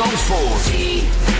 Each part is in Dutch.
Zandvoort.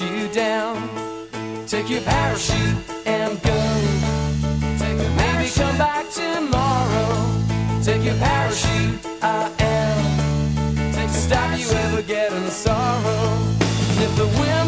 You down. Take your parachute and go. Take a maybe come back tomorrow. Take your parachute, I am. Take to stop you ever getting sorrow. And if the winds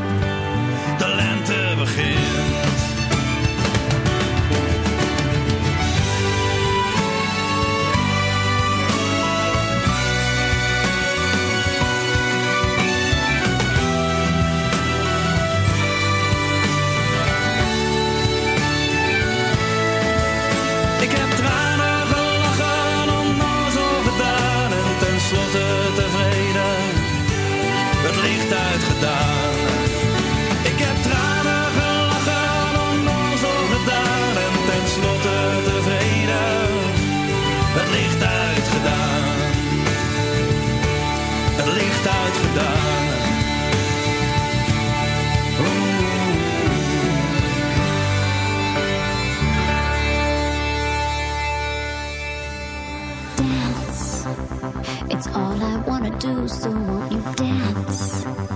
Ik heb tranen gelachen, onnozel gedaan en tenslotte tevreden het licht uitgedaan. Het licht uitgedaan. It's all I wanna do, so won't you dance?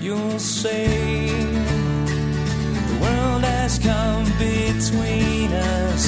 you'll say the world has come between us.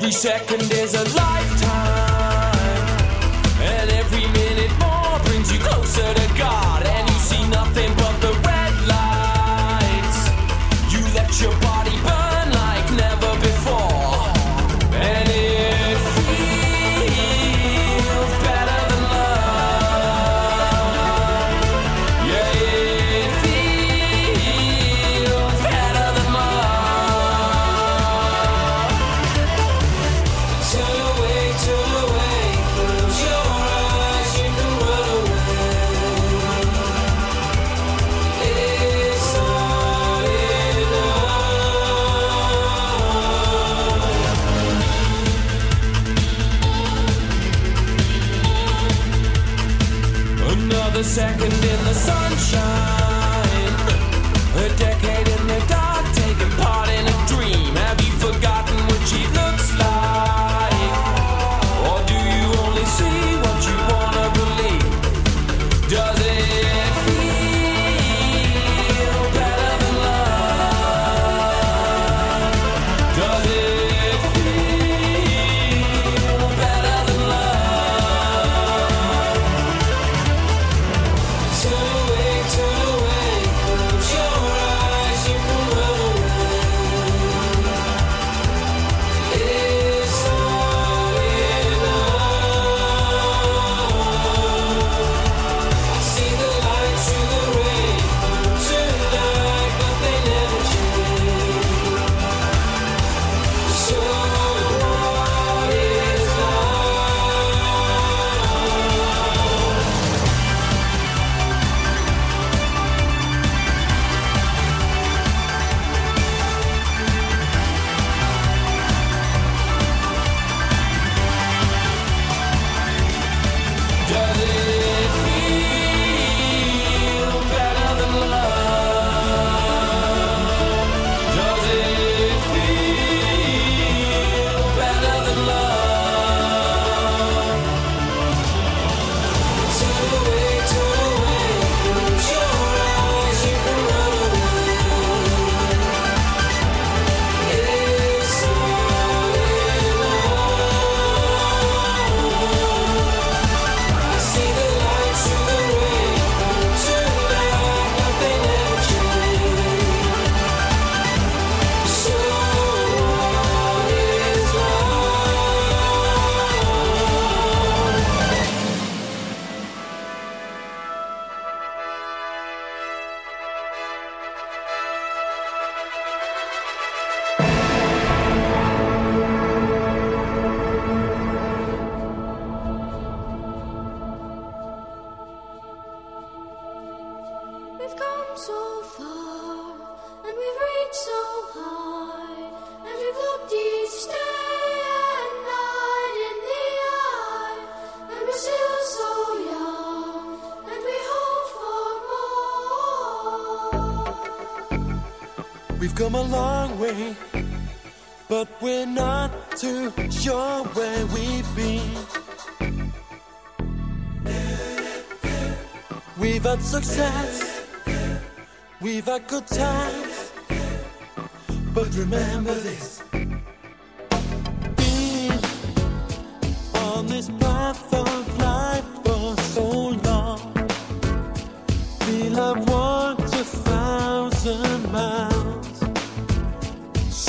Every second is a life. come a long way, but we're not too sure where we've been. We've had success, we've had good times, but remember this. Being on this path of life for so long, Feel I've walked a thousand miles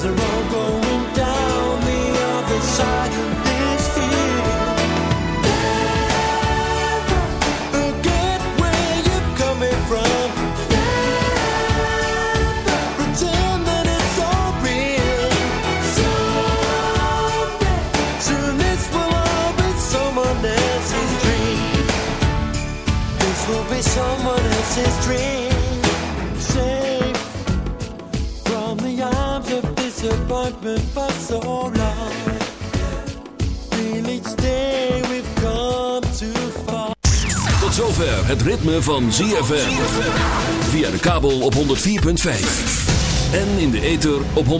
as the road goes Tot zover het ritme van ZFM. Via de kabel op 104.5. En in de ether op 106.9.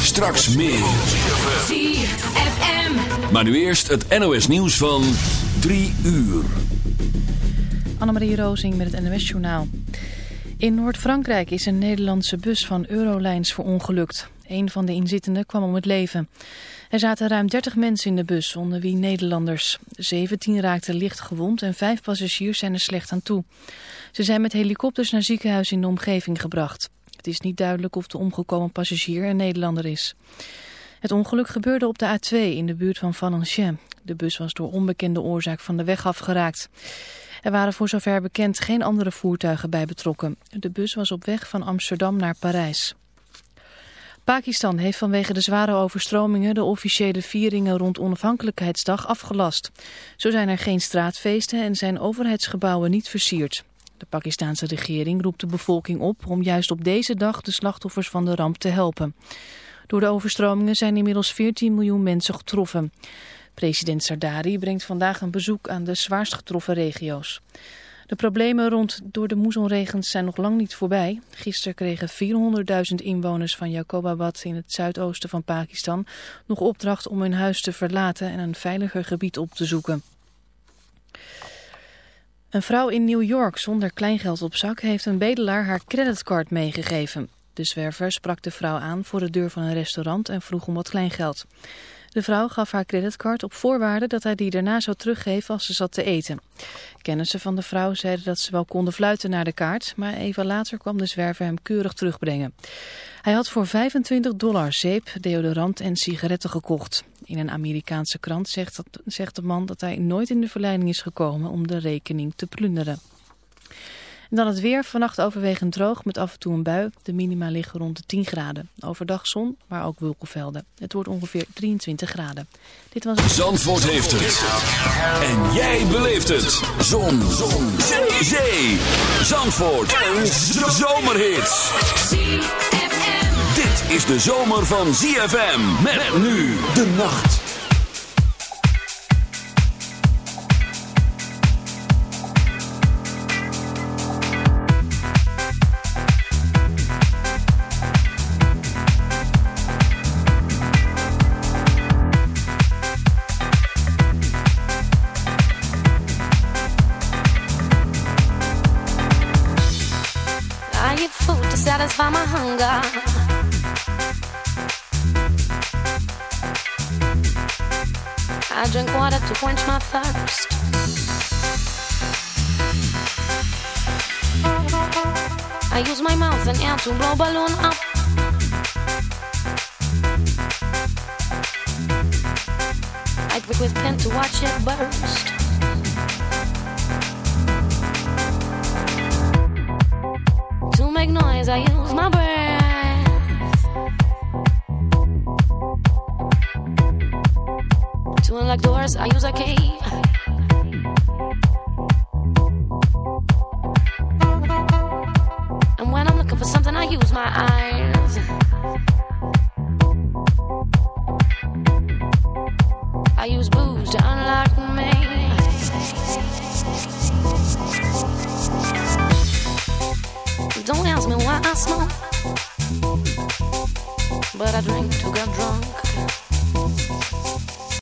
Straks meer. ZFM. Maar nu eerst het NOS nieuws van 3 uur. Annemarie Rozing met het NOS Journaal. In Noord-Frankrijk is een Nederlandse bus van Eurolines verongelukt. Een van de inzittenden kwam om het leven. Er zaten ruim 30 mensen in de bus, onder wie Nederlanders. 17 raakten licht gewond en 5 passagiers zijn er slecht aan toe. Ze zijn met helikopters naar ziekenhuis in de omgeving gebracht. Het is niet duidelijk of de omgekomen passagier een Nederlander is. Het ongeluk gebeurde op de A2 in de buurt van Valenciennes. De bus was door onbekende oorzaak van de weg afgeraakt. Er waren voor zover bekend geen andere voertuigen bij betrokken. De bus was op weg van Amsterdam naar Parijs. Pakistan heeft vanwege de zware overstromingen de officiële vieringen rond onafhankelijkheidsdag afgelast. Zo zijn er geen straatfeesten en zijn overheidsgebouwen niet versierd. De Pakistanse regering roept de bevolking op om juist op deze dag de slachtoffers van de ramp te helpen. Door de overstromingen zijn inmiddels 14 miljoen mensen getroffen. President Sardari brengt vandaag een bezoek aan de zwaarst getroffen regio's. De problemen rond door de moessonregens zijn nog lang niet voorbij. Gisteren kregen 400.000 inwoners van Jacobabad in het zuidoosten van Pakistan nog opdracht om hun huis te verlaten en een veiliger gebied op te zoeken. Een vrouw in New York zonder kleingeld op zak heeft een bedelaar haar creditcard meegegeven. De zwerver sprak de vrouw aan voor de deur van een restaurant en vroeg om wat kleingeld. De vrouw gaf haar creditcard op voorwaarde dat hij die daarna zou teruggeven als ze zat te eten. Kennissen van de vrouw zeiden dat ze wel konden fluiten naar de kaart, maar even later kwam de zwerver hem keurig terugbrengen. Hij had voor 25 dollar zeep, deodorant en sigaretten gekocht. In een Amerikaanse krant zegt, zegt de man dat hij nooit in de verleiding is gekomen om de rekening te plunderen. En dan het weer. Vannacht overwegend droog met af en toe een bui. De minima liggen rond de 10 graden. Overdag zon, maar ook wolkenvelden. Het wordt ongeveer 23 graden. Dit was... Zandvoort heeft het. En jij beleeft het. Zon. zon. Zee. Zee. Zandvoort. Een zomerhit. Dit is de zomer van ZFM. Met nu de nacht. Hunger. I drink water to quench my thirst. I use my mouth and air to blow balloon up. I pick with pen to watch it burst. use, I can't